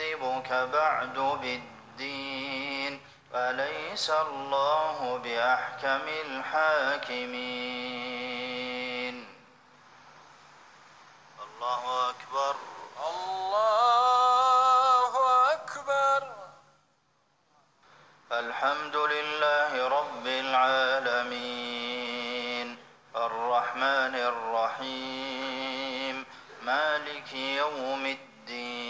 يكذبك بعد بالدين. أليس الله بأحكم الحاكمين؟ الله أكبر. الله أكبر. الحمد لله رب العالمين. الرحمن الرحيم. مالك يوم الدين.